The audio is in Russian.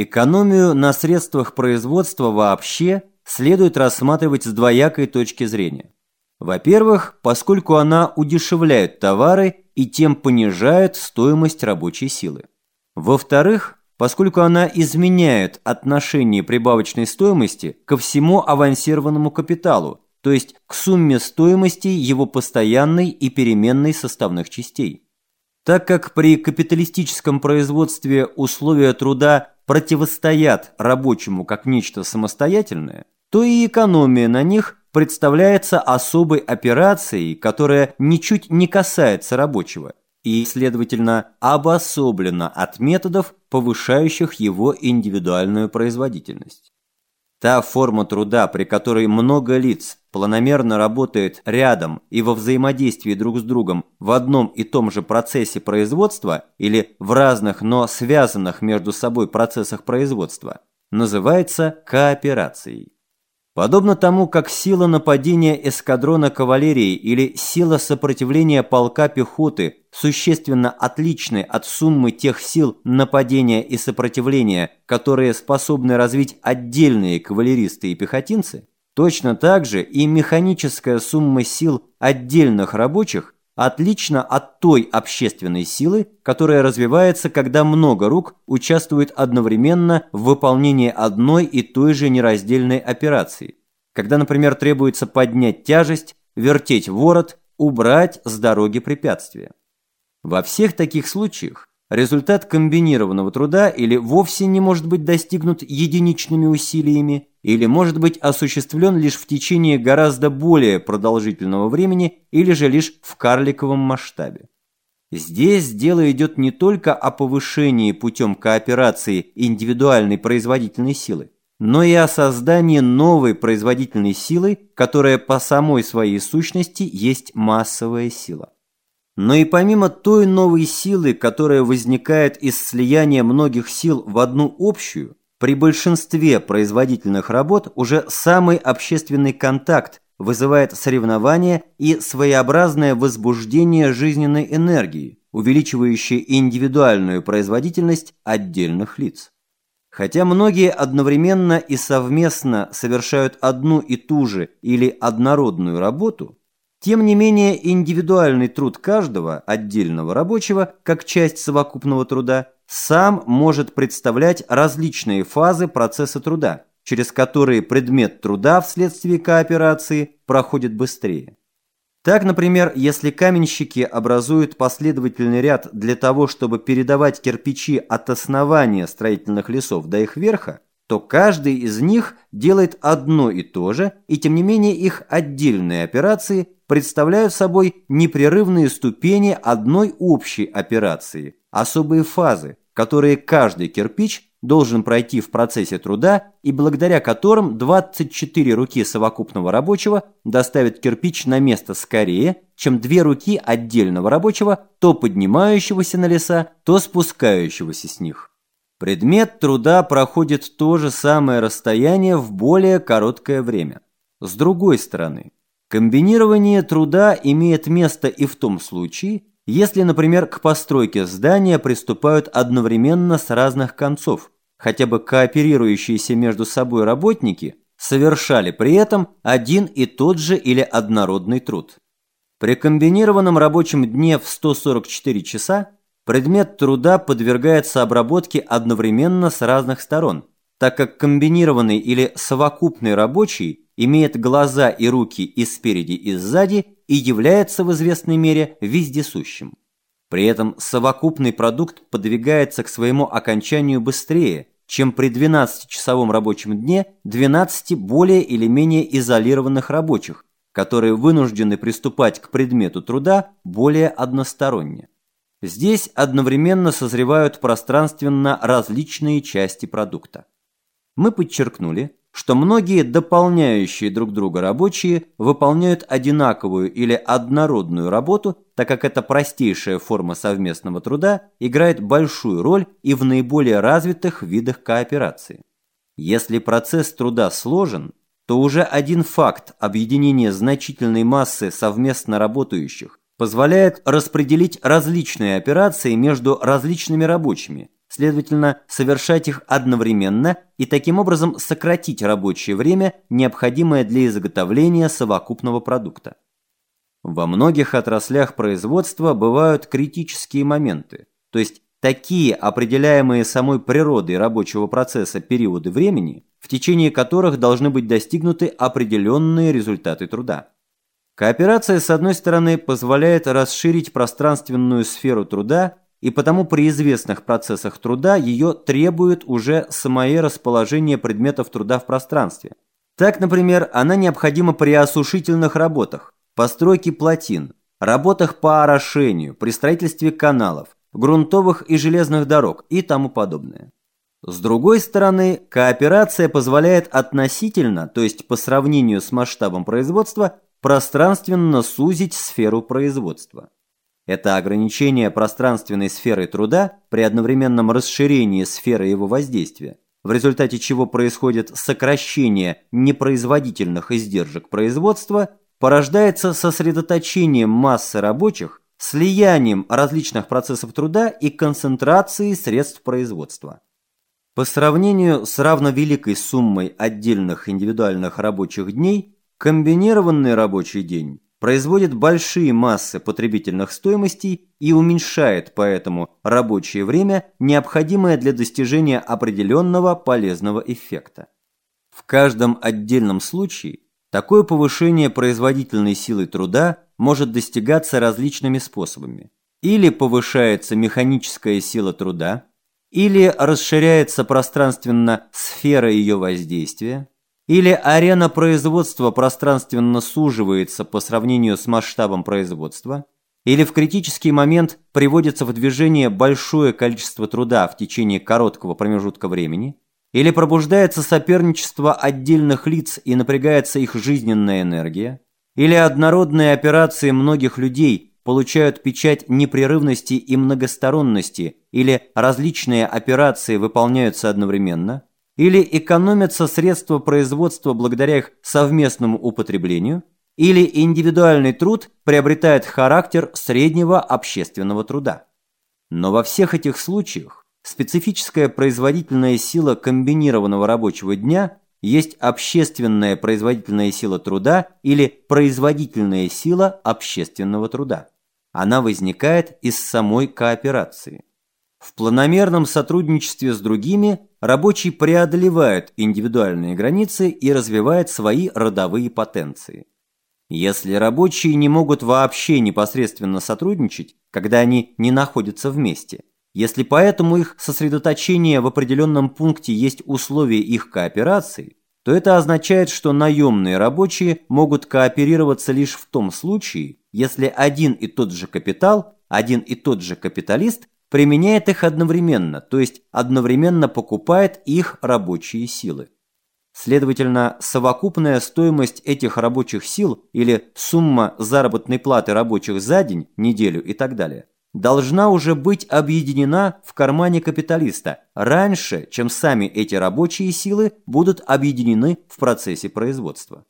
Экономию на средствах производства вообще следует рассматривать с двоякой точки зрения. Во-первых, поскольку она удешевляет товары и тем понижает стоимость рабочей силы. Во-вторых, поскольку она изменяет отношение прибавочной стоимости ко всему авансированному капиталу, то есть к сумме стоимости его постоянной и переменной составных частей. Так как при капиталистическом производстве условия труда противостоят рабочему как нечто самостоятельное, то и экономия на них представляется особой операцией, которая ничуть не касается рабочего и, следовательно, обособлена от методов, повышающих его индивидуальную производительность. Та форма труда, при которой много лиц планомерно работает рядом и во взаимодействии друг с другом в одном и том же процессе производства или в разных, но связанных между собой процессах производства, называется кооперацией. Подобно тому, как сила нападения эскадрона кавалерии или сила сопротивления полка пехоты существенно отличны от суммы тех сил нападения и сопротивления, которые способны развить отдельные кавалеристы и пехотинцы, точно так же и механическая сумма сил отдельных рабочих отлична от той общественной силы, которая развивается, когда много рук участвуют одновременно в выполнении одной и той же нераздельной операции. Когда, например, требуется поднять тяжесть, вертеть ворот, убрать с дороги препятствия. Во всех таких случаях результат комбинированного труда или вовсе не может быть достигнут единичными усилиями, или может быть осуществлен лишь в течение гораздо более продолжительного времени или же лишь в карликовом масштабе. Здесь дело идет не только о повышении путем кооперации индивидуальной производительной силы, но и о создании новой производительной силы, которая по самой своей сущности есть массовая сила. Но и помимо той новой силы, которая возникает из слияния многих сил в одну общую, при большинстве производительных работ уже самый общественный контакт вызывает соревнование и своеобразное возбуждение жизненной энергии, увеличивающее индивидуальную производительность отдельных лиц. Хотя многие одновременно и совместно совершают одну и ту же или однородную работу, тем не менее индивидуальный труд каждого отдельного рабочего, как часть совокупного труда, сам может представлять различные фазы процесса труда, через которые предмет труда вследствие кооперации проходит быстрее. Так, например, если каменщики образуют последовательный ряд для того, чтобы передавать кирпичи от основания строительных лесов до их верха, то каждый из них делает одно и то же, и тем не менее их отдельные операции представляют собой непрерывные ступени одной общей операции, особые фазы, которые каждый кирпич должен пройти в процессе труда и благодаря которым 24 руки совокупного рабочего доставят кирпич на место скорее, чем две руки отдельного рабочего, то поднимающегося на леса, то спускающегося с них. Предмет труда проходит то же самое расстояние в более короткое время. С другой стороны, комбинирование труда имеет место и в том случае, если, например, к постройке здания приступают одновременно с разных концов, хотя бы кооперирующиеся между собой работники совершали при этом один и тот же или однородный труд. При комбинированном рабочем дне в 144 часа предмет труда подвергается обработке одновременно с разных сторон, так как комбинированный или совокупный рабочий имеет глаза и руки и спереди, и сзади и является в известной мере вездесущим. При этом совокупный продукт подвигается к своему окончанию быстрее, чем при 12-часовом рабочем дне 12 более или менее изолированных рабочих, которые вынуждены приступать к предмету труда более односторонне. Здесь одновременно созревают пространственно различные части продукта. Мы подчеркнули, что многие дополняющие друг друга рабочие выполняют одинаковую или однородную работу, так как эта простейшая форма совместного труда играет большую роль и в наиболее развитых видах кооперации. Если процесс труда сложен, то уже один факт объединения значительной массы совместно работающих позволяет распределить различные операции между различными рабочими, следовательно, совершать их одновременно и таким образом сократить рабочее время, необходимое для изготовления совокупного продукта. Во многих отраслях производства бывают критические моменты, то есть такие определяемые самой природой рабочего процесса периоды времени, в течение которых должны быть достигнуты определенные результаты труда. Кооперация, с одной стороны, позволяет расширить пространственную сферу труда, и потому при известных процессах труда ее требует уже самое расположение предметов труда в пространстве. Так, например, она необходима при осушительных работах, постройке плотин, работах по орошению, при строительстве каналов, грунтовых и железных дорог и тому подобное. С другой стороны, кооперация позволяет относительно, то есть по сравнению с масштабом производства, пространственно сузить сферу производства. Это ограничение пространственной сферы труда при одновременном расширении сферы его воздействия, в результате чего происходит сокращение непроизводительных издержек производства, порождается сосредоточением массы рабочих слиянием различных процессов труда и концентрацией средств производства. По сравнению с равновеликой суммой отдельных индивидуальных рабочих дней, комбинированный рабочий день производит большие массы потребительных стоимостей и уменьшает поэтому рабочее время, необходимое для достижения определенного полезного эффекта. В каждом отдельном случае такое повышение производительной силы труда может достигаться различными способами. Или повышается механическая сила труда, или расширяется пространственно сфера ее воздействия, или арена производства пространственно суживается по сравнению с масштабом производства, или в критический момент приводится в движение большое количество труда в течение короткого промежутка времени, или пробуждается соперничество отдельных лиц и напрягается их жизненная энергия, или однородные операции многих людей получают печать непрерывности и многосторонности, или различные операции выполняются одновременно, или экономятся средства производства благодаря их совместному употреблению, или индивидуальный труд приобретает характер среднего общественного труда. Но во всех этих случаях специфическая производительная сила комбинированного рабочего дня есть общественная производительная сила труда или производительная сила общественного труда. Она возникает из самой кооперации. В планомерном сотрудничестве с другими рабочий преодолевает индивидуальные границы и развивает свои родовые потенции. Если рабочие не могут вообще непосредственно сотрудничать, когда они не находятся вместе, если поэтому их сосредоточение в определенном пункте есть условие их кооперации, то это означает, что наемные рабочие могут кооперироваться лишь в том случае, если один и тот же капитал, один и тот же капиталист применяет их одновременно, то есть одновременно покупает их рабочие силы. Следовательно, совокупная стоимость этих рабочих сил или сумма заработной платы рабочих за день, неделю и так далее – должна уже быть объединена в кармане капиталиста раньше, чем сами эти рабочие силы будут объединены в процессе производства.